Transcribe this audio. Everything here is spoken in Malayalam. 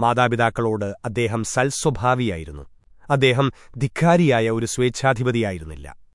മാതാപിതാക്കളോട് അദ്ദേഹം സൽസ്വഭാവിയായിരുന്നു. അദ്ദേഹം ധിക്കാരിയായ ഒരു സ്വേച്ഛാധിപതിയായിരുന്നില്ല.